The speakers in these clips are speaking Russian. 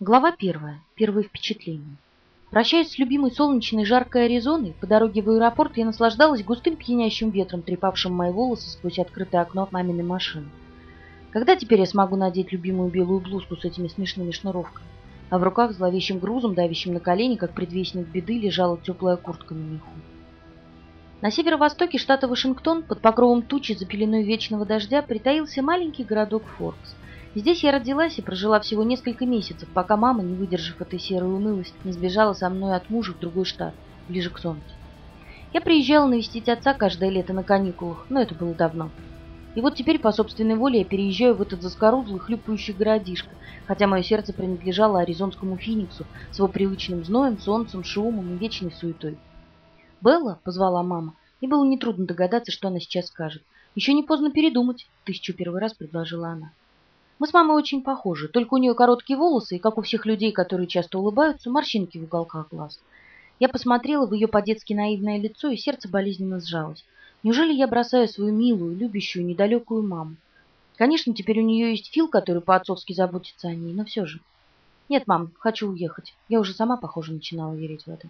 Глава первая. Первые впечатления. Прощаясь с любимой солнечной жаркой Аризоной, по дороге в аэропорт я наслаждалась густым пьянящим ветром, трепавшим мои волосы сквозь открытое окно маминой машины. Когда теперь я смогу надеть любимую белую блузку с этими смешными шнуровками? А в руках зловещим грузом, давящим на колени, как предвестник беды, лежала теплая куртка на меху. На северо-востоке штата Вашингтон, под покровом тучи за пеленой вечного дождя, притаился маленький городок Форкс – Здесь я родилась и прожила всего несколько месяцев, пока мама, не выдержав этой серой унылости, не сбежала со мной от мужа в другой штат, ближе к солнцу. Я приезжала навестить отца каждое лето на каникулах, но это было давно. И вот теперь по собственной воле я переезжаю в этот заскорузлый хлюпающий городишко, хотя мое сердце принадлежало аризонскому фениксу с его привычным зноем, солнцем, шумом и вечной суетой. «Белла», — позвала мама, и было нетрудно догадаться, что она сейчас скажет. «Еще не поздно передумать», — тысячу первый раз предложила она. Мы с мамой очень похожи, только у нее короткие волосы и, как у всех людей, которые часто улыбаются, морщинки в уголках глаз. Я посмотрела в ее по-детски наивное лицо, и сердце болезненно сжалось. Неужели я бросаю свою милую, любящую, недалекую маму? Конечно, теперь у нее есть Фил, который по-отцовски заботится о ней, но все же. Нет, мам, хочу уехать. Я уже сама, похоже, начинала верить в это.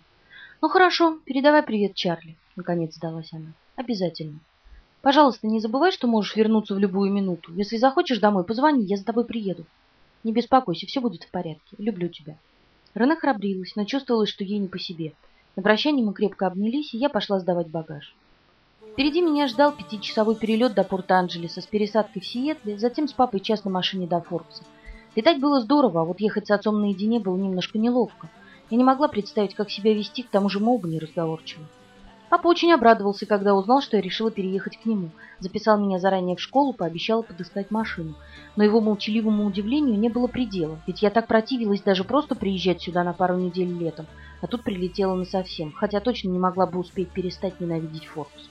Ну хорошо, передавай привет Чарли, наконец сдалась она. Обязательно. Пожалуйста, не забывай, что можешь вернуться в любую минуту. Если захочешь домой, позвони, я за тобой приеду. Не беспокойся, все будет в порядке. Люблю тебя. Рена храбрилась, но чувствовала, что ей не по себе. На прощание мы крепко обнялись, и я пошла сдавать багаж. Впереди меня ждал пятичасовой перелет до Порт-Анджелеса с пересадкой в Сиэтле, затем с папой час на машине до Форкса. Летать было здорово, а вот ехать с отцом наедине было немножко неловко. Я не могла представить, как себя вести, к тому же мы оба неразговорчивы. Папа очень обрадовался, когда узнал, что я решила переехать к нему. Записал меня заранее в школу, пообещал подыскать машину. Но его молчаливому удивлению не было предела, ведь я так противилась даже просто приезжать сюда на пару недель летом, а тут прилетела насовсем, хотя точно не могла бы успеть перестать ненавидеть Форкс.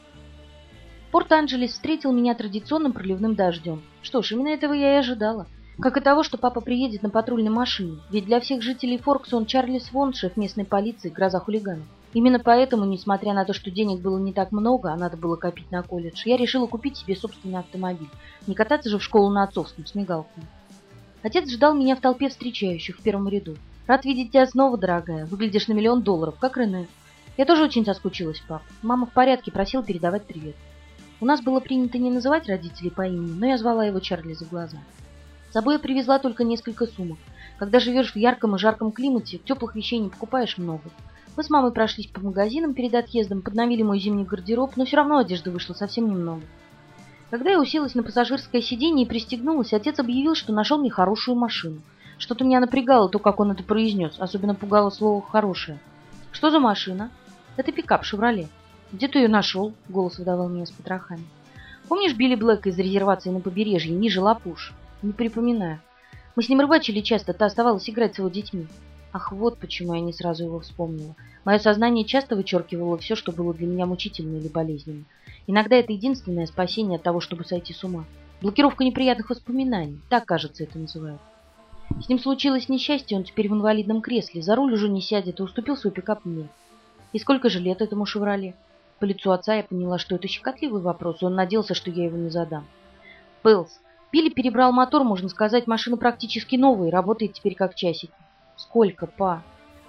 Порт-Анджелес встретил меня традиционным проливным дождем. Что ж, именно этого я и ожидала. Как и того, что папа приедет на патрульной машине, ведь для всех жителей Форкса он Чарли Свон, шеф местной полиции, гроза хулиганов. Именно поэтому, несмотря на то, что денег было не так много, а надо было копить на колледж, я решила купить себе собственный автомобиль. Не кататься же в школу на отцовском с мигалками. Отец ждал меня в толпе встречающих в первом ряду. «Рад видеть тебя снова, дорогая. Выглядишь на миллион долларов, как Рене». «Я тоже очень соскучилась, пап. Мама в порядке, просил передавать привет». У нас было принято не называть родителей по имени, но я звала его Чарли за глаза. С собой я привезла только несколько сумок. Когда живешь в ярком и жарком климате, теплых вещей не покупаешь много. Мы с мамой прошлись по магазинам перед отъездом, подновили мой зимний гардероб, но все равно одежды вышло совсем немного. Когда я уселась на пассажирское сиденье и пристегнулась, отец объявил, что нашел мне хорошую машину. Что-то меня напрягало то, как он это произнес, особенно пугало слово «хорошее». «Что за машина?» «Это пикап «Шевроле». «Где ты ее нашел?» — голос выдавал меня с потрохами. «Помнишь Билли Блэка из резервации на побережье, ниже Лапуш?» «Не припоминаю. Мы с ним рыбачили часто, ты оставалась играть с его детьми». Ах, вот почему я не сразу его вспомнила. Мое сознание часто вычеркивало все, что было для меня мучительно или болезненно. Иногда это единственное спасение от того, чтобы сойти с ума. Блокировка неприятных воспоминаний, так, кажется, это называют. С ним случилось несчастье, он теперь в инвалидном кресле, за руль уже не сядет и уступил свой пикап мне. И сколько же лет этому «Шевроле»? По лицу отца я поняла, что это щекотливый вопрос, и он надеялся, что я его не задам. Пэлс. Билли перебрал мотор, можно сказать, машина практически новая, работает теперь как часики. Сколько, па?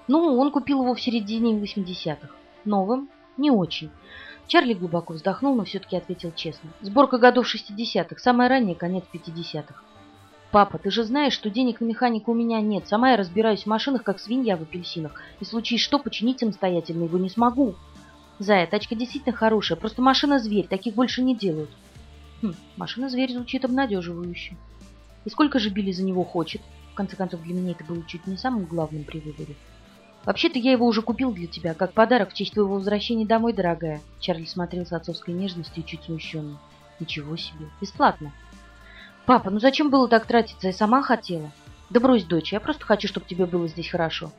Ну, он купил его в середине 80-х. Новым? Не очень. Чарли глубоко вздохнул, но все-таки ответил честно. Сборка годов 60-х, самое раннее, конец 50-х. Папа, ты же знаешь, что денег на механика у меня нет. Сама я разбираюсь в машинах, как свинья в апельсинах. И случись что, починить самостоятельно его не смогу. Зая, тачка действительно хорошая, просто машина-зверь, таких больше не делают. Хм, машина-зверь звучит обнадеживающе. И сколько же Билли за него хочет? В конце концов, для меня это было чуть не самым главным при выборе. «Вообще-то я его уже купил для тебя, как подарок в честь твоего возвращения домой, дорогая». Чарли смотрел с отцовской нежностью и чуть смущенно. «Ничего себе. Бесплатно». «Папа, ну зачем было так тратиться? Я сама хотела». «Да брось, дочь, я просто хочу, чтобы тебе было здесь хорошо».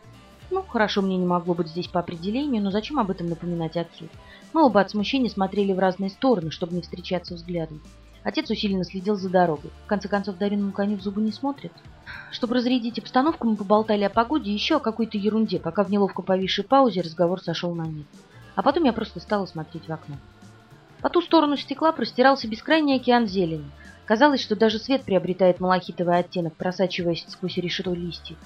«Ну, хорошо мне не могло быть здесь по определению, но зачем об этом напоминать отцу?» Мы оба от смущения смотрели в разные стороны, чтобы не встречаться взглядом. Отец усиленно следил за дорогой. В конце концов, дареному коню в зубы не смотрит. Чтобы разрядить обстановку, мы поболтали о погоде и еще о какой-то ерунде, пока в неловко повисшей паузе разговор сошел на нет. А потом я просто стала смотреть в окно. По ту сторону стекла простирался бескрайний океан зелени. Казалось, что даже свет приобретает малахитовый оттенок, просачиваясь сквозь решето листьев.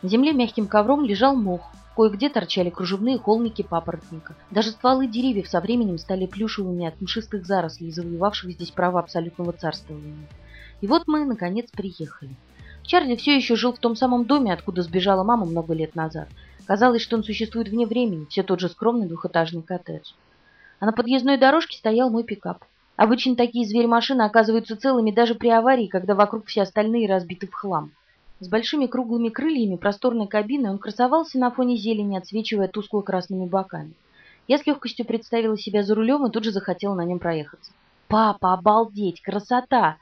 На земле мягким ковром лежал мох, кое-где торчали кружевные холмики папоротника. Даже стволы деревьев со временем стали плюшевыми от мшистых зарослей, завоевавших здесь право абсолютного царствования. И вот мы, наконец, приехали. Чарли все еще жил в том самом доме, откуда сбежала мама много лет назад. Казалось, что он существует вне времени, все тот же скромный двухэтажный коттедж. А на подъездной дорожке стоял мой пикап. Обычно такие зверь-машины оказываются целыми даже при аварии, когда вокруг все остальные разбиты в хлам. С большими круглыми крыльями просторной кабины он красовался на фоне зелени, отсвечивая тускло-красными боками. Я с легкостью представила себя за рулем и тут же захотела на нем проехаться. «Папа, обалдеть! Красота!»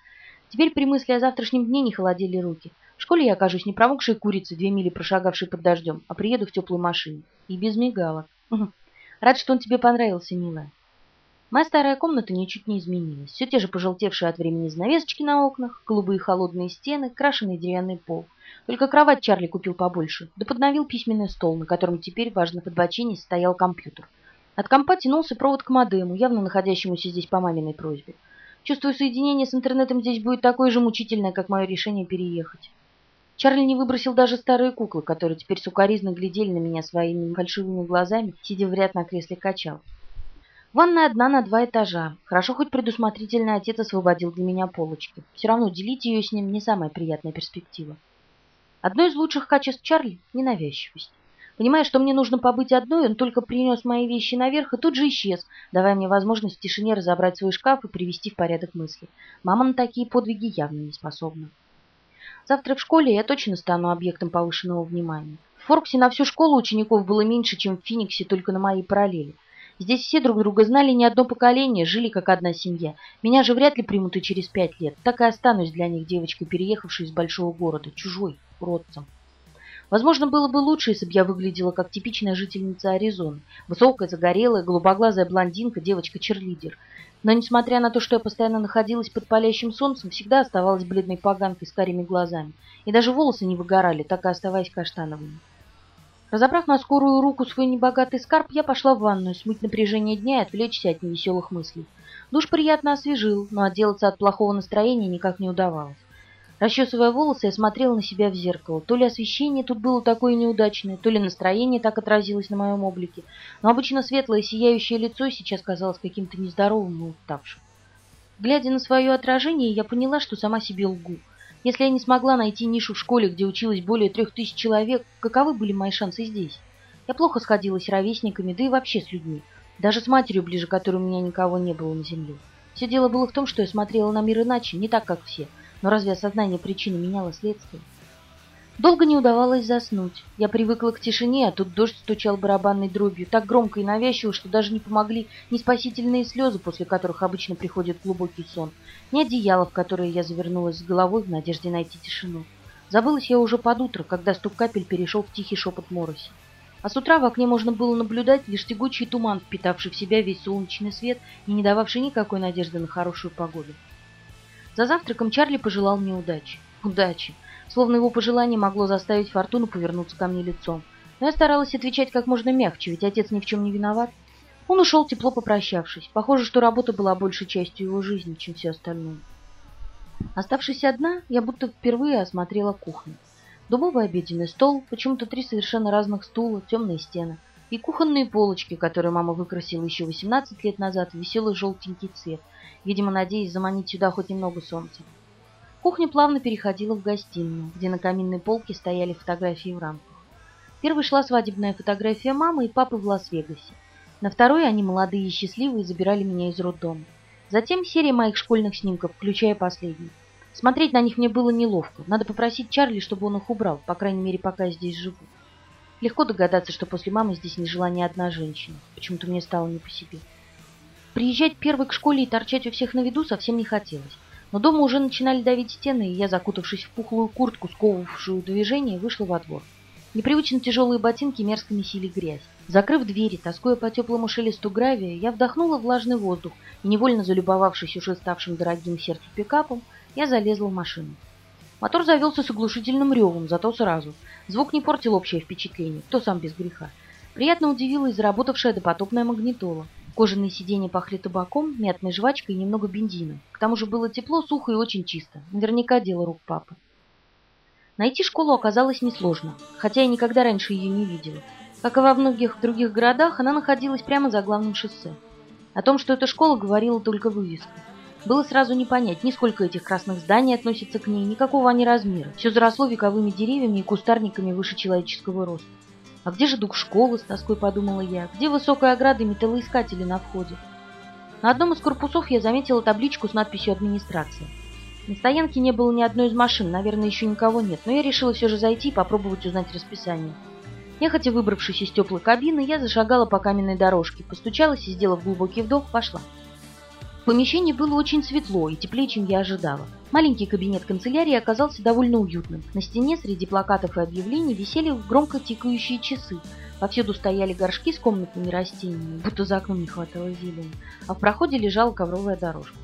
Теперь при мысли о завтрашнем дне не холодели руки. В школе я окажусь не промокшей курицей, две мили прошагавшей под дождем, а приеду в теплой машине. И без мигалок. Рад, что он тебе понравился, милая. Моя старая комната ничуть не изменилась. Все те же пожелтевшие от времени занавесочки на окнах, голубые холодные стены, крашеный деревянный пол. Только кровать Чарли купил побольше, да подновил письменный стол, на котором теперь, важно, подбоченись, стоял компьютер. От компа тянулся провод к модему, явно находящемуся здесь по маминой просьбе. Чувствую, соединение с интернетом здесь будет такое же мучительное, как мое решение переехать. Чарли не выбросил даже старые куклы, которые теперь сукоризно глядели на меня своими фальшивыми глазами, сидя в ряд на кресле качал. Ванная одна на два этажа. Хорошо, хоть предусмотрительный отец освободил для меня полочки. Все равно делить ее с ним не самая приятная перспектива. Одно из лучших качеств Чарли – ненавязчивость. Понимая, что мне нужно побыть одной, он только принес мои вещи наверх и тут же исчез, давая мне возможность в тишине разобрать свой шкаф и привести в порядок мысли. Мама на такие подвиги явно не способна. Завтра в школе я точно стану объектом повышенного внимания. В Форксе на всю школу учеников было меньше, чем в Фениксе только на моей параллели. Здесь все друг друга знали не одно поколение, жили как одна семья. Меня же вряд ли примут и через пять лет. Так и останусь для них девочкой, переехавшей из большого города, чужой, уродцем. Возможно, было бы лучше, если бы я выглядела как типичная жительница Аризоны. Высокая, загорелая, голубоглазая блондинка, девочка-черлидер. Но, несмотря на то, что я постоянно находилась под палящим солнцем, всегда оставалась бледной поганкой с карими глазами. И даже волосы не выгорали, так и оставаясь каштановыми. Разобрав на скорую руку свой небогатый скарб, я пошла в ванную, смыть напряжение дня и отвлечься от невеселых мыслей. Душ приятно освежил, но отделаться от плохого настроения никак не удавалось. Расчесывая волосы, я смотрела на себя в зеркало. То ли освещение тут было такое неудачное, то ли настроение так отразилось на моем облике. Но обычно светлое сияющее лицо сейчас казалось каким-то нездоровым и уставшим. Глядя на свое отражение, я поняла, что сама себе лгу. Если я не смогла найти нишу в школе, где училось более трех тысяч человек, каковы были мои шансы здесь? Я плохо сходилась с ровесниками, да и вообще с людьми. Даже с матерью, ближе которой у меня никого не было на земле. Все дело было в том, что я смотрела на мир иначе, не так, как все. Но разве осознание причины меняло следствие? Долго не удавалось заснуть. Я привыкла к тишине, а тут дождь стучал барабанной дробью, так громко и навязчиво, что даже не помогли ни спасительные слезы, после которых обычно приходит глубокий сон, ни одеяло, в которое я завернулась с головой в надежде найти тишину. Забылась я уже под утро, когда стук капель перешел в тихий шепот мороси. А с утра в окне можно было наблюдать лишь тягучий туман, впитавший в себя весь солнечный свет и не дававший никакой надежды на хорошую погоду. За завтраком Чарли пожелал мне удачи. Удачи! Словно его пожелание могло заставить Фортуну повернуться ко мне лицом. Но я старалась отвечать как можно мягче, ведь отец ни в чем не виноват. Он ушел, тепло попрощавшись. Похоже, что работа была большей частью его жизни, чем все остальное. Оставшись одна, я будто впервые осмотрела кухню. Дубовый обеденный стол, почему-то три совершенно разных стула, темные стены. И кухонные полочки, которые мама выкрасила еще 18 лет назад в веселый желтенький цвет, видимо, надеясь заманить сюда хоть немного солнца. Кухня плавно переходила в гостиную, где на каминной полке стояли фотографии в рамках. Первой шла свадебная фотография мамы и папы в Лас-Вегасе. На второй они, молодые и счастливые, забирали меня из роддома. Затем серия моих школьных снимков, включая последний. Смотреть на них мне было неловко. Надо попросить Чарли, чтобы он их убрал, по крайней мере, пока я здесь живу. Легко догадаться, что после мамы здесь не жила ни одна женщина. Почему-то мне стало не по себе. Приезжать первой к школе и торчать у всех на виду совсем не хотелось. Но дома уже начинали давить стены, и я, закутавшись в пухлую куртку, сковывавшую движение, вышла во двор. Непривычно тяжелые ботинки мерзко месили грязь. Закрыв двери, тоскуя по теплому шелесту гравия, я вдохнула влажный воздух и, невольно залюбовавшись уже ставшим дорогим сердцу пикапом, я залезла в машину. Мотор завелся с оглушительным ревом, зато сразу. Звук не портил общее впечатление, кто сам без греха. Приятно удивила и заработавшая допотопная магнитола. Кожаные сиденья пахли табаком, мятной жвачкой и немного бензина. К тому же было тепло, сухо и очень чисто. Наверняка дело рук папы. Найти школу оказалось несложно, хотя я никогда раньше ее не видела. Как и во многих других городах, она находилась прямо за главным шоссе. О том, что это школа, говорила только вывеска. Было сразу не понять, ни сколько этих красных зданий относится к ней, никакого они размера. Все заросло вековыми деревьями и кустарниками выше человеческого роста. А где же дух школы, с тоской подумала я? Где высокая ограда и металлоискатели на входе? На одном из корпусов я заметила табличку с надписью «Администрация». На стоянке не было ни одной из машин, наверное, еще никого нет, но я решила все же зайти и попробовать узнать расписание. Нехотя выбравшись из теплой кабины, я зашагала по каменной дорожке, постучалась и, сделав глубокий вдох, пошла. В помещении было очень светло и теплее, чем я ожидала. Маленький кабинет канцелярии оказался довольно уютным. На стене среди плакатов и объявлений висели громко тикающие часы. Повсюду стояли горшки с комнатными растениями, будто за окном не хватало зелени, а в проходе лежала ковровая дорожка.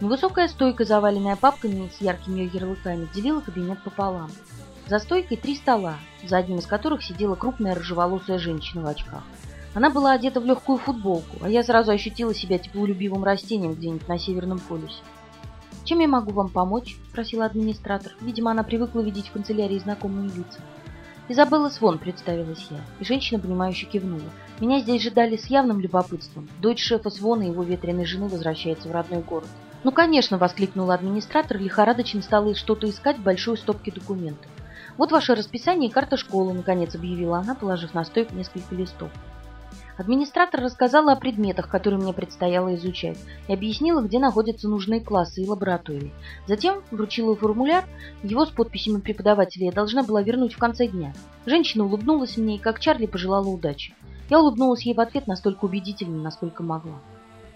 Невысокая стойка, заваленная папками с яркими ярлыками, делила кабинет пополам. За стойкой три стола, за одним из которых сидела крупная рыжеволосая женщина в очках. Она была одета в легкую футболку, а я сразу ощутила себя теплолюбивым растением где-нибудь на Северном полюсе. «Чем я могу вам помочь?» – спросила администратор. Видимо, она привыкла видеть в канцелярии знакомые лица. «Изабелла Свон», – представилась я, и женщина, понимающе кивнула. «Меня здесь ждали с явным любопытством. Дочь шефа Свона и его ветреной жены возвращается в родной город». «Ну, конечно!» – воскликнула администратор, лихорадочно стала что-то искать в большой стопке документов. «Вот ваше расписание и карта школы», – наконец объявила она, положив на стойку несколько листов. Администратор рассказала о предметах, которые мне предстояло изучать, и объяснила, где находятся нужные классы и лаборатории. Затем вручила формуляр, его с подписями преподавателя я должна была вернуть в конце дня. Женщина улыбнулась мне и, как Чарли, пожелала удачи. Я улыбнулась ей в ответ настолько убедительно, насколько могла.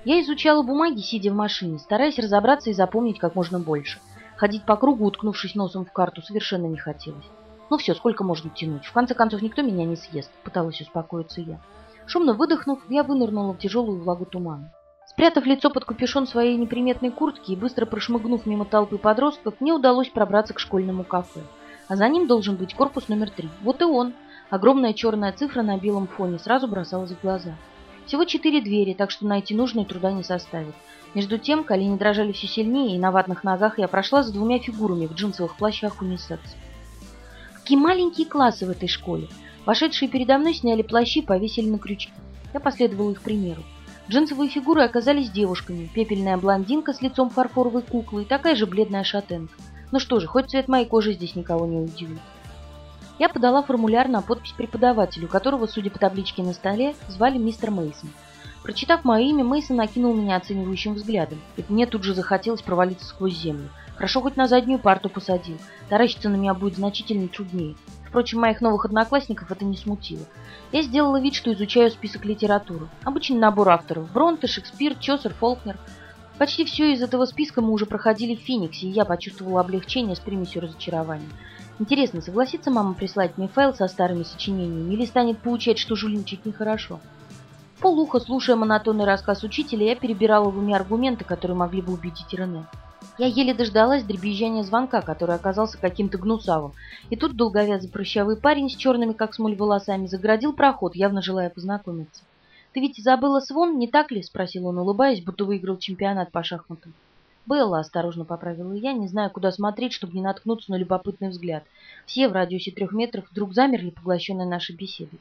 Я изучала бумаги, сидя в машине, стараясь разобраться и запомнить как можно больше. Ходить по кругу, уткнувшись носом в карту, совершенно не хотелось. Ну все, сколько можно тянуть? В конце концов, никто меня не съест, пыталась успокоиться я. Шумно выдохнув, я вынырнула в тяжелую влагу тумана. Спрятав лицо под капюшон своей неприметной куртки и быстро прошмыгнув мимо толпы подростков, мне удалось пробраться к школьному кафе. А за ним должен быть корпус номер три. Вот и он. Огромная черная цифра на белом фоне сразу бросалась в глаза. Всего четыре двери, так что найти нужную труда не составит. Между тем колени дрожали все сильнее, и на ватных ногах я прошла за двумя фигурами в джинсовых плащах унисекс. Какие маленькие классы в этой школе! Вошедшие передо мной сняли плащи и повесили на крючки. Я последовала их примеру. Джинсовые фигуры оказались девушками. Пепельная блондинка с лицом фарфоровой куклы и такая же бледная шатенка. Ну что же, хоть цвет моей кожи здесь никого не удивит. Я подала формуляр на подпись преподавателю, которого, судя по табличке на столе, звали мистер Мейсон. Прочитав мое имя, Мейсон накинул меня оценивающим взглядом, и мне тут же захотелось провалиться сквозь землю. Хорошо хоть на заднюю парту посадил. Таращиться на меня будет значительно труднее. Впрочем, моих новых одноклассников это не смутило. Я сделала вид, что изучаю список литературы. Обычный набор авторов. Бронте, Шекспир, Чосер, Фолкнер. Почти все из этого списка мы уже проходили в Фениксе, и я почувствовала облегчение с примесью разочарования. Интересно, согласится мама прислать мне файл со старыми сочинениями или станет поучать, что жульничать нехорошо? Полухо, слушая монотонный рассказ учителя, я перебирала в уме аргументы, которые могли бы убедить Рене. Я еле дождалась дребезжания звонка, который оказался каким-то гнусавым. И тут долговязый прыщавый парень с черными, как смоль, волосами заградил проход, явно желая познакомиться. «Ты ведь забыла Свон, не так ли?» — спросил он, улыбаясь, будто выиграл чемпионат по шахматам. «Белла», — осторожно поправила я, не знаю, куда смотреть, чтобы не наткнуться на любопытный взгляд. Все в радиусе трех метров вдруг замерли, поглощенные нашей беседой.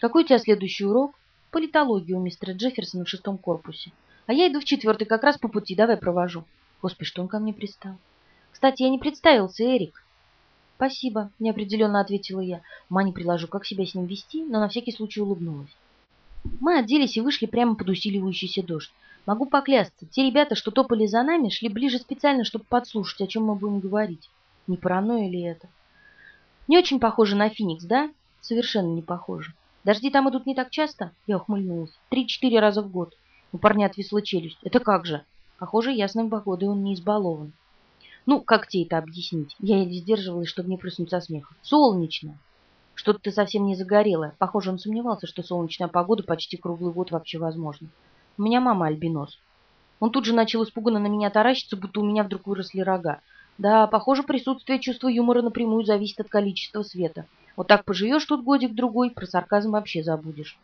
«Какой у тебя следующий урок?» «Политология у мистера Джефферсона в шестом корпусе. А я иду в четвертый, как раз по пути, давай провожу». Господи, что он ко мне пристал? Кстати, я не представился, Эрик. Спасибо, неопределенно ответила я. Ума приложу, как себя с ним вести, но на всякий случай улыбнулась. Мы оделись и вышли прямо под усиливающийся дождь. Могу поклясться, те ребята, что топали за нами, шли ближе специально, чтобы подслушать, о чем мы будем говорить. Не паранойя ли это? Не очень похоже на Феникс, да? Совершенно не похоже. Дожди там идут не так часто? Я ухмыльнулась. Три-четыре раза в год. У парня отвисла челюсть. Это как же? Похоже, ясной погодой он не избалован. Ну, как тебе это объяснить? Я еле сдерживалась, чтобы не прыснуть со смеха. Солнечно. Что-то ты совсем не загорелая. Похоже, он сомневался, что солнечная погода почти круглый год вообще возможна. У меня мама альбинос. Он тут же начал испуганно на меня таращиться, будто у меня вдруг выросли рога. Да, похоже, присутствие чувства юмора напрямую зависит от количества света. Вот так поживешь тут годик-другой, про сарказм вообще забудешь.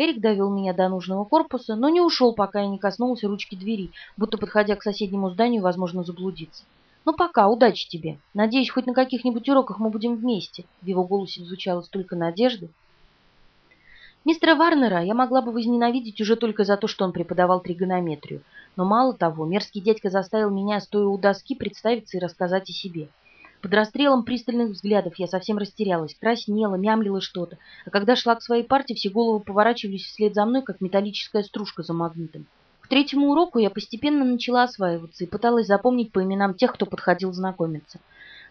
Эрик довел меня до нужного корпуса, но не ушел, пока я не коснулся ручки двери, будто, подходя к соседнему зданию, возможно заблудиться. Ну пока, удачи тебе. Надеюсь, хоть на каких-нибудь уроках мы будем вместе. В его голосе звучало столько надежды. Мистера Варнера я могла бы возненавидеть уже только за то, что он преподавал тригонометрию. Но мало того, мерзкий дядька заставил меня, стоя у доски, представиться и рассказать о себе. Под расстрелом пристальных взглядов я совсем растерялась, краснела, мямлила что-то, а когда шла к своей парте, все головы поворачивались вслед за мной, как металлическая стружка за магнитом. К третьему уроку я постепенно начала осваиваться и пыталась запомнить по именам тех, кто подходил знакомиться.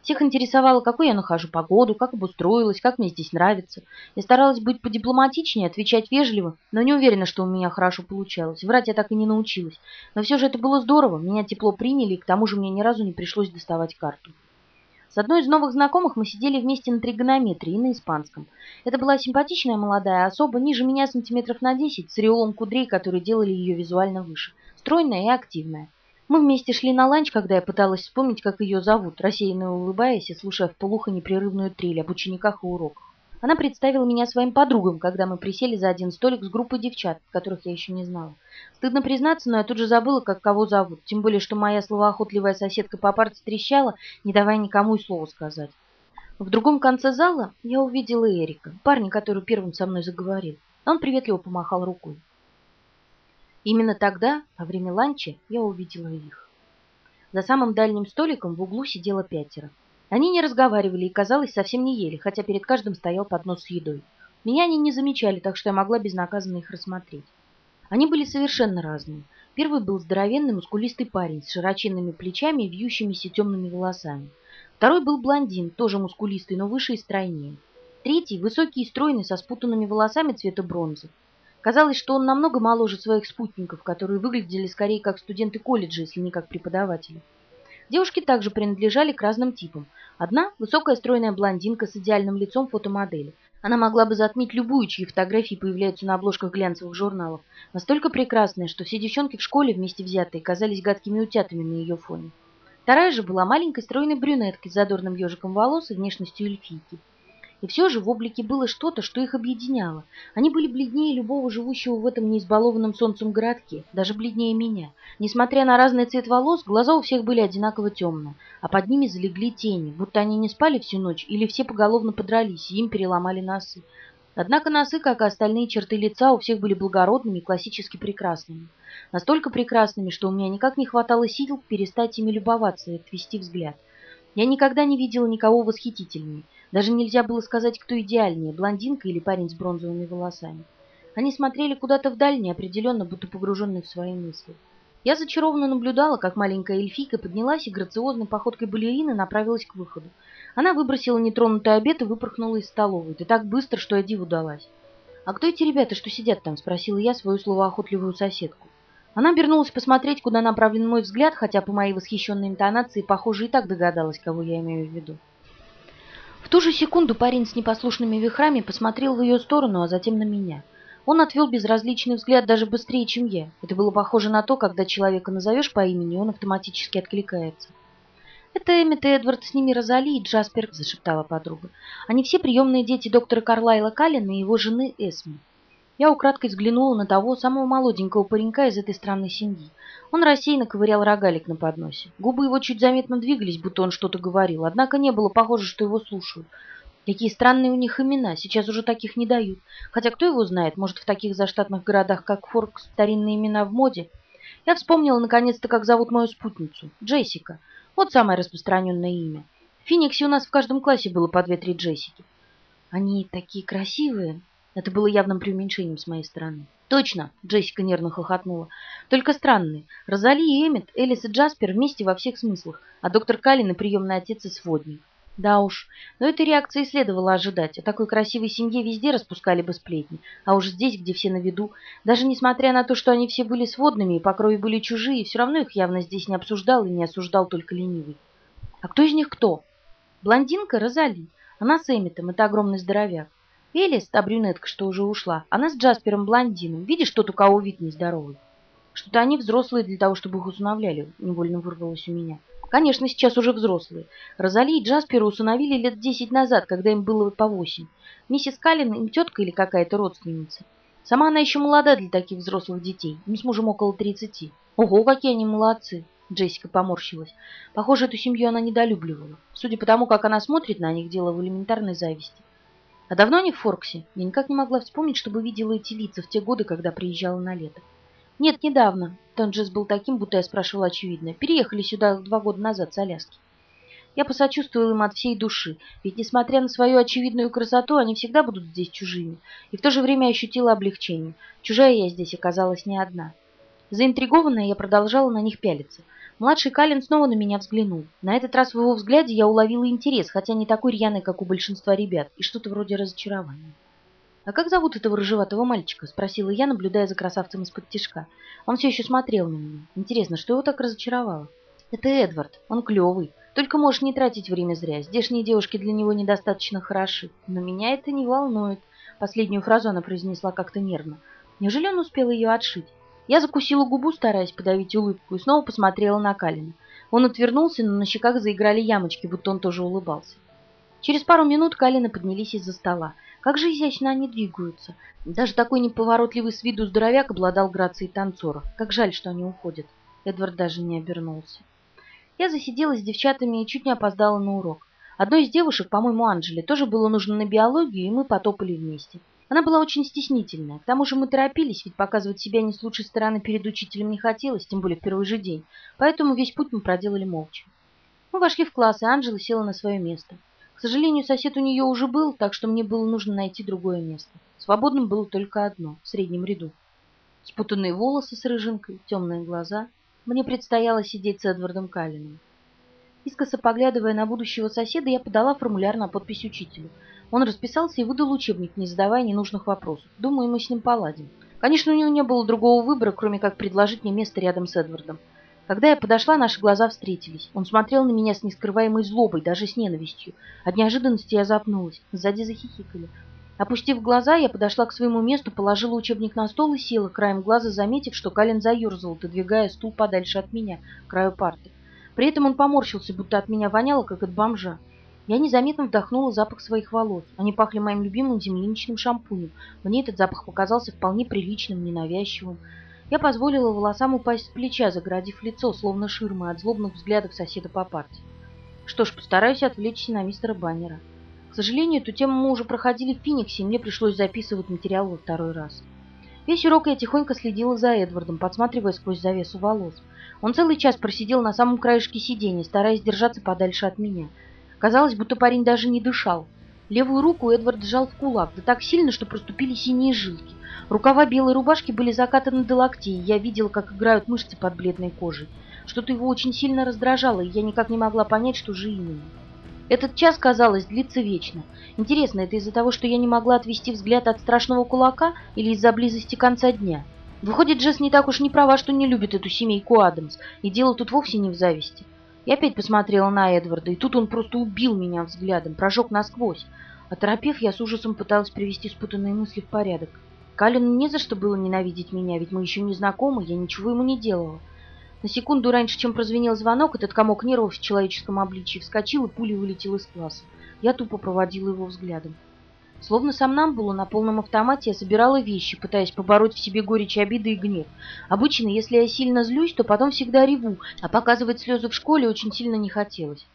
Всех интересовало, какой я нахожу погоду, как обустроилась, как мне здесь нравится. Я старалась быть подипломатичнее, отвечать вежливо, но не уверена, что у меня хорошо получалось. Врать я так и не научилась. Но все же это было здорово, меня тепло приняли, и к тому же мне ни разу не пришлось доставать карту. С одной из новых знакомых мы сидели вместе на тригонометрии на испанском. Это была симпатичная молодая особа, ниже меня сантиметров на десять, с ореолом кудрей, которые делали ее визуально выше. Стройная и активная. Мы вместе шли на ланч, когда я пыталась вспомнить, как ее зовут, рассеянно улыбаясь и слушая в полухо непрерывную трель об учениках и уроках. Она представила меня своим подругам, когда мы присели за один столик с группой девчат, которых я еще не знала. Стыдно признаться, но я тут же забыла, как кого зовут, тем более, что моя словоохотливая соседка по парте трещала, не давая никому и слова сказать. В другом конце зала я увидела Эрика, парня, который первым со мной заговорил. Он приветливо помахал рукой. Именно тогда, во время ланча, я увидела их. За самым дальним столиком в углу сидело пятеро. Они не разговаривали и, казалось, совсем не ели, хотя перед каждым стоял поднос с едой. Меня они не замечали, так что я могла безнаказанно их рассмотреть. Они были совершенно разные. Первый был здоровенный, мускулистый парень с широченными плечами и вьющимися темными волосами. Второй был блондин, тоже мускулистый, но выше и стройнее. Третий – высокий и стройный, со спутанными волосами цвета бронзы. Казалось, что он намного моложе своих спутников, которые выглядели скорее как студенты колледжа, если не как преподаватели. Девушки также принадлежали к разным типам. Одна – высокая стройная блондинка с идеальным лицом фотомодели. Она могла бы затмить любую, чьи фотографии появляются на обложках глянцевых журналов. Настолько прекрасная, что все девчонки в школе вместе взятые казались гадкими утятами на ее фоне. Вторая же была маленькой стройной брюнеткой с задорным ежиком волос и внешностью эльфийки. И все же в облике было что-то, что их объединяло. Они были бледнее любого живущего в этом неизбалованном солнцем городке, даже бледнее меня. Несмотря на разный цвет волос, глаза у всех были одинаково темные, а под ними залегли тени, будто они не спали всю ночь или все поголовно подрались, и им переломали носы. Однако носы, как и остальные черты лица, у всех были благородными и классически прекрасными. Настолько прекрасными, что у меня никак не хватало сил перестать ими любоваться и отвести взгляд. Я никогда не видела никого восхитительнее. Даже нельзя было сказать, кто идеальнее, блондинка или парень с бронзовыми волосами. Они смотрели куда-то вдаль, неопределенно, будто погруженные в свои мысли. Я зачарованно наблюдала, как маленькая эльфийка поднялась и грациозной походкой балерины направилась к выходу. Она выбросила нетронутый обед и выпорхнула из столовой. Да так быстро, что я диву далась. «А кто эти ребята, что сидят там?» — спросила я свою словоохотливую соседку. Она обернулась посмотреть, куда направлен мой взгляд, хотя по моей восхищенной интонации, похоже, и так догадалась, кого я имею в виду. В ту же секунду парень с непослушными вихрами посмотрел в ее сторону, а затем на меня. Он отвел безразличный взгляд даже быстрее, чем я. Это было похоже на то, когда человека назовешь по имени, он автоматически откликается. «Это Эммет и Эдвард, с ними Розали и Джаспер», — зашептала подруга. «Они все приемные дети доктора Карлайла Каллина и его жены Эсми. Я украдкой взглянула на того самого молоденького паренька из этой странной семьи. Он рассеянно ковырял рогалик на подносе. Губы его чуть заметно двигались, будто он что-то говорил, однако не было похоже, что его слушают. Какие странные у них имена, сейчас уже таких не дают. Хотя кто его знает, может в таких заштатных городах, как Форкс, старинные имена в моде? Я вспомнила наконец-то, как зовут мою спутницу. Джессика. Вот самое распространенное имя. В Фениксе у нас в каждом классе было по две-три Джессики. Они такие красивые, это было явным преуменьшением с моей стороны. «Точно!» — Джессика нервно хохотнула. «Только странные. Розали и Эммет, Элис и Джаспер вместе во всех смыслах, а доктор Каллин и приемный отец и сводник. Да уж, но этой реакции следовало ожидать. О такой красивой семье везде распускали бы сплетни. А уж здесь, где все на виду, даже несмотря на то, что они все были сводными и по крою были чужие, все равно их явно здесь не обсуждал и не осуждал только ленивый. А кто из них кто? Блондинка Розали. Она с Эмметом, это огромный здоровяк. Элис, та брюнетка, что уже ушла, она с Джаспером блондином. Видишь, тот, у кого вид нездоровый? Что-то они взрослые для того, чтобы их усыновляли, невольно вырвалось у меня. Конечно, сейчас уже взрослые. Розали и Джаспера усыновили лет десять назад, когда им было по восемь. Миссис Каллин им тетка или какая-то родственница. Сама она еще молода для таких взрослых детей. Им с мужем около тридцати. Ого, какие они молодцы. Джессика поморщилась. Похоже, эту семью она недолюбливала. Судя по тому, как она смотрит на них, дело в элементарной зависти. А давно они в Форксе? Я никак не могла вспомнить, чтобы видела эти лица в те годы, когда приезжала на лето. Нет, недавно. Тонджес был таким, будто я спрашивала очевидно. Переехали сюда два года назад с Аляски. Я посочувствовала им от всей души, ведь, несмотря на свою очевидную красоту, они всегда будут здесь чужими. И в то же время ощутила облегчение. Чужая я здесь оказалась не одна. Заинтригованная, я продолжала на них пялиться. Младший Калин снова на меня взглянул. На этот раз в его взгляде я уловила интерес, хотя не такой рьяный, как у большинства ребят, и что-то вроде разочарования. «А как зовут этого рыжеватого мальчика?» — спросила я, наблюдая за красавцем из-под тишка. Он все еще смотрел на меня. Интересно, что его так разочаровало? «Это Эдвард. Он клевый. Только можешь не тратить время зря. Здешние девушки для него недостаточно хороши. Но меня это не волнует». Последнюю фразу она произнесла как-то нервно. Неужели он успел ее отшить? Я закусила губу, стараясь подавить улыбку, и снова посмотрела на Калина. Он отвернулся, но на щеках заиграли ямочки, будто он тоже улыбался. Через пару минут Калины поднялись из-за стола. Как же изящно они двигаются. Даже такой неповоротливый с виду здоровяк обладал грацией танцора. Как жаль, что они уходят. Эдвард даже не обернулся. Я засиделась с девчатами и чуть не опоздала на урок. Одной из девушек, по-моему, Анжеле, тоже было нужно на биологию, и мы потопали вместе. Она была очень стеснительная. К тому же мы торопились, ведь показывать себя не с лучшей стороны перед учителем не хотелось, тем более в первый же день. Поэтому весь путь мы проделали молча. Мы вошли в класс, и Анжела села на свое место. К сожалению, сосед у нее уже был, так что мне было нужно найти другое место. Свободным было только одно, в среднем ряду. Спутанные волосы с рыжинкой, темные глаза. Мне предстояло сидеть с Эдвардом Каллином. Искоса поглядывая на будущего соседа, я подала формуляр на подпись учителю – он расписался и выдал учебник, не задавая ненужных вопросов. Думаю, мы с ним поладим. Конечно, у него не было другого выбора, кроме как предложить мне место рядом с Эдвардом. Когда я подошла, наши глаза встретились. Он смотрел на меня с нескрываемой злобой, даже с ненавистью. От неожиданности я запнулась. Сзади захихикали. Опустив глаза, я подошла к своему месту, положила учебник на стол и села, краем глаза заметив, что Калин заерзал, отодвигая стул подальше от меня, к краю парты. При этом он поморщился, будто от меня воняло, как от бомжа. Я незаметно вдохнула запах своих волос. Они пахли моим любимым земляничным шампунем. Мне этот запах показался вполне приличным, ненавязчивым. Я позволила волосам упасть с плеча, заградив лицо, словно ширмой от злобных взглядов соседа по парте. Что ж, постараюсь отвлечься на мистера Баннера. К сожалению, эту тему мы уже проходили в Фениксе, и мне пришлось записывать материал во второй раз. Весь урок я тихонько следила за Эдвардом, подсматривая сквозь завесу волос. Он целый час просидел на самом краешке сиденья, стараясь держаться подальше от меня — Казалось, будто парень даже не дышал. Левую руку Эдвард сжал в кулак, да так сильно, что проступили синие жилки. Рукава белой рубашки были закатаны до локтей, и я видел, как играют мышцы под бледной кожей. Что-то его очень сильно раздражало, и я никак не могла понять, что же именно. Этот час, казалось, длится вечно. Интересно, это из-за того, что я не могла отвести взгляд от страшного кулака или из-за близости конца дня? Выходит, Джесс не так уж не права, что не любит эту семейку Адамс, и дело тут вовсе не в зависти. Я опять посмотрела на Эдварда, и тут он просто убил меня взглядом, прожег насквозь. Оторопев, я с ужасом пыталась привести спутанные мысли в порядок. Калину не за что было ненавидеть меня, ведь мы еще не знакомы, я ничего ему не делала. На секунду раньше, чем прозвенел звонок, этот комок нервов в человеческом обличии вскочил и пулей вылетел из класса. Я тупо проводила его взглядом. Словно сам нам было на полном автомате я собирала вещи, пытаясь побороть в себе горечь обиды и гнев. Обычно, если я сильно злюсь, то потом всегда реву, а показывать слезы в школе очень сильно не хотелось.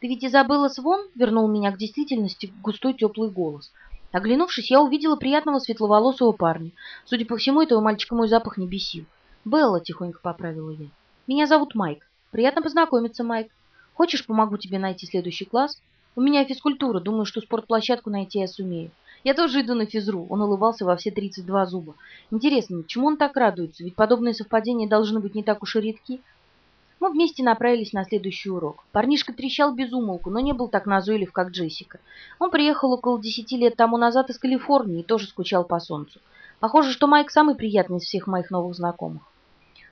«Ты ведь и забыла свон?» — вернул меня к действительности густой теплый голос. Оглянувшись, я увидела приятного светловолосого парня. Судя по всему, этого мальчика мой запах не бесил. «Белла», — тихонько поправила я. «Меня зовут Майк. Приятно познакомиться, Майк. Хочешь, помогу тебе найти следующий класс?» У меня физкультура, думаю, что спортплощадку найти я сумею. Я тоже иду на физру. Он улыбался во все 32 зуба. Интересно, чему он так радуется? Ведь подобные совпадения должны быть не так уж и редки. Мы вместе направились на следующий урок. Парнишка трещал без умолку, но не был так назойлив, как Джессика. Он приехал около десяти лет тому назад из Калифорнии и тоже скучал по солнцу. Похоже, что Майк самый приятный из всех моих новых знакомых.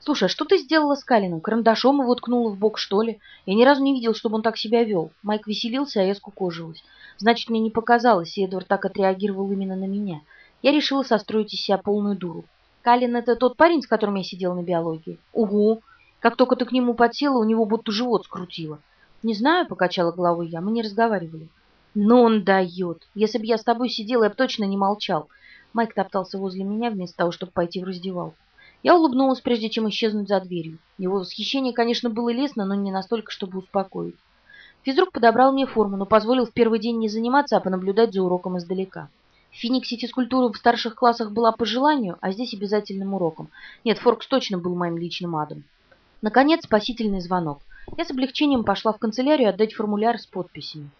«Слушай, а что ты сделала с Калином? Карандашом его ткнула в бок, что ли? Я ни разу не видел, чтобы он так себя вел». Майк веселился, а я скукожилась. Значит, мне не показалось, и Эдвард так отреагировал именно на меня. Я решила состроить из себя полную дуру. «Калин — это тот парень, с которым я сидела на биологии?» «Угу. Как только ты к нему подсела, у него будто живот скрутило». «Не знаю», — покачала головой я, — «мы не разговаривали». «Но он дает. Если бы я с тобой сидела, я бы точно не молчал». Майк топтался возле меня вместо того, чтобы пойти в раздевалку. Я улыбнулась, прежде чем исчезнуть за дверью. Его восхищение, конечно, было лестно, но не настолько, чтобы успокоить. Физрук подобрал мне форму, но позволил в первый день не заниматься, а понаблюдать за уроком издалека. В Фениксе физкультура в старших классах была по желанию, а здесь обязательным уроком. Нет, Форкс точно был моим личным адом. Наконец, спасительный звонок. Я с облегчением пошла в канцелярию отдать формуляр с подписями.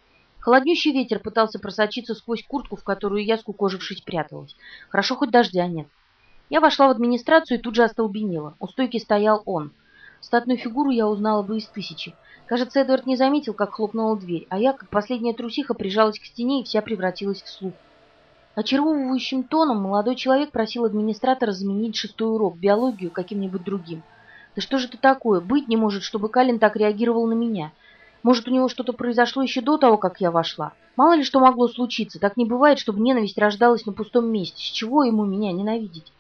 Холоднющий ветер пытался просочиться сквозь куртку, в которую я, скукожившись, пряталась. Хорошо, хоть дождя нет. Я вошла в администрацию и тут же остолбенела. У стойки стоял он. Статную фигуру я узнала бы из тысячи. Кажется, Эдвард не заметил, как хлопнула дверь, а я, как последняя трусиха, прижалась к стене и вся превратилась в слух. Очаровывающим тоном молодой человек просил администратора заменить шестой урок, биологию, каким-нибудь другим. Да что же это такое? Быть не может, чтобы Калин так реагировал на меня. Может, у него что-то произошло еще до того, как я вошла? Мало ли что могло случиться. Так не бывает, чтобы ненависть рождалась на пустом месте. С чего ему меня ненавидеть?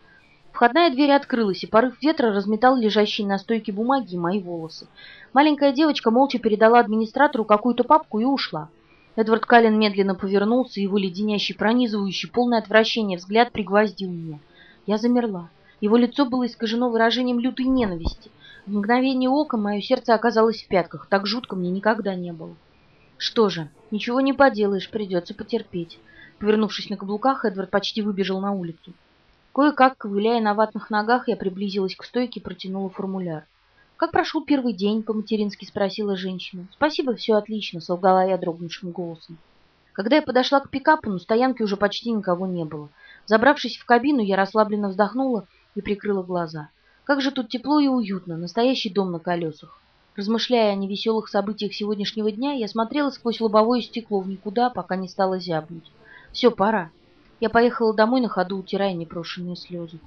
Входная дверь открылась, и порыв ветра разметал лежащие на стойке бумаги мои волосы. Маленькая девочка молча передала администратору какую-то папку и ушла. Эдвард Каллен медленно повернулся, и его леденящий, пронизывающий, полное отвращение взгляд пригвоздил меня. Я замерла. Его лицо было искажено выражением лютой ненависти. В мгновение ока мое сердце оказалось в пятках. Так жутко мне никогда не было. Что же, ничего не поделаешь, придется потерпеть. Повернувшись на каблуках, Эдвард почти выбежал на улицу. Кое-как, ковыляя на ватных ногах, я приблизилась к стойке и протянула формуляр. «Как прошел первый день?» — по-матерински спросила женщина. «Спасибо, все отлично», — солгала я дрогнувшим голосом. Когда я подошла к пикапу, на стоянке уже почти никого не было. Забравшись в кабину, я расслабленно вздохнула и прикрыла глаза. Как же тут тепло и уютно, настоящий дом на колесах. Размышляя о невеселых событиях сегодняшнего дня, я смотрела сквозь лобовое стекло в никуда, пока не стало зябнуть. Все, пора. Я поехала домой на ходу, утирая непрошенные слезы.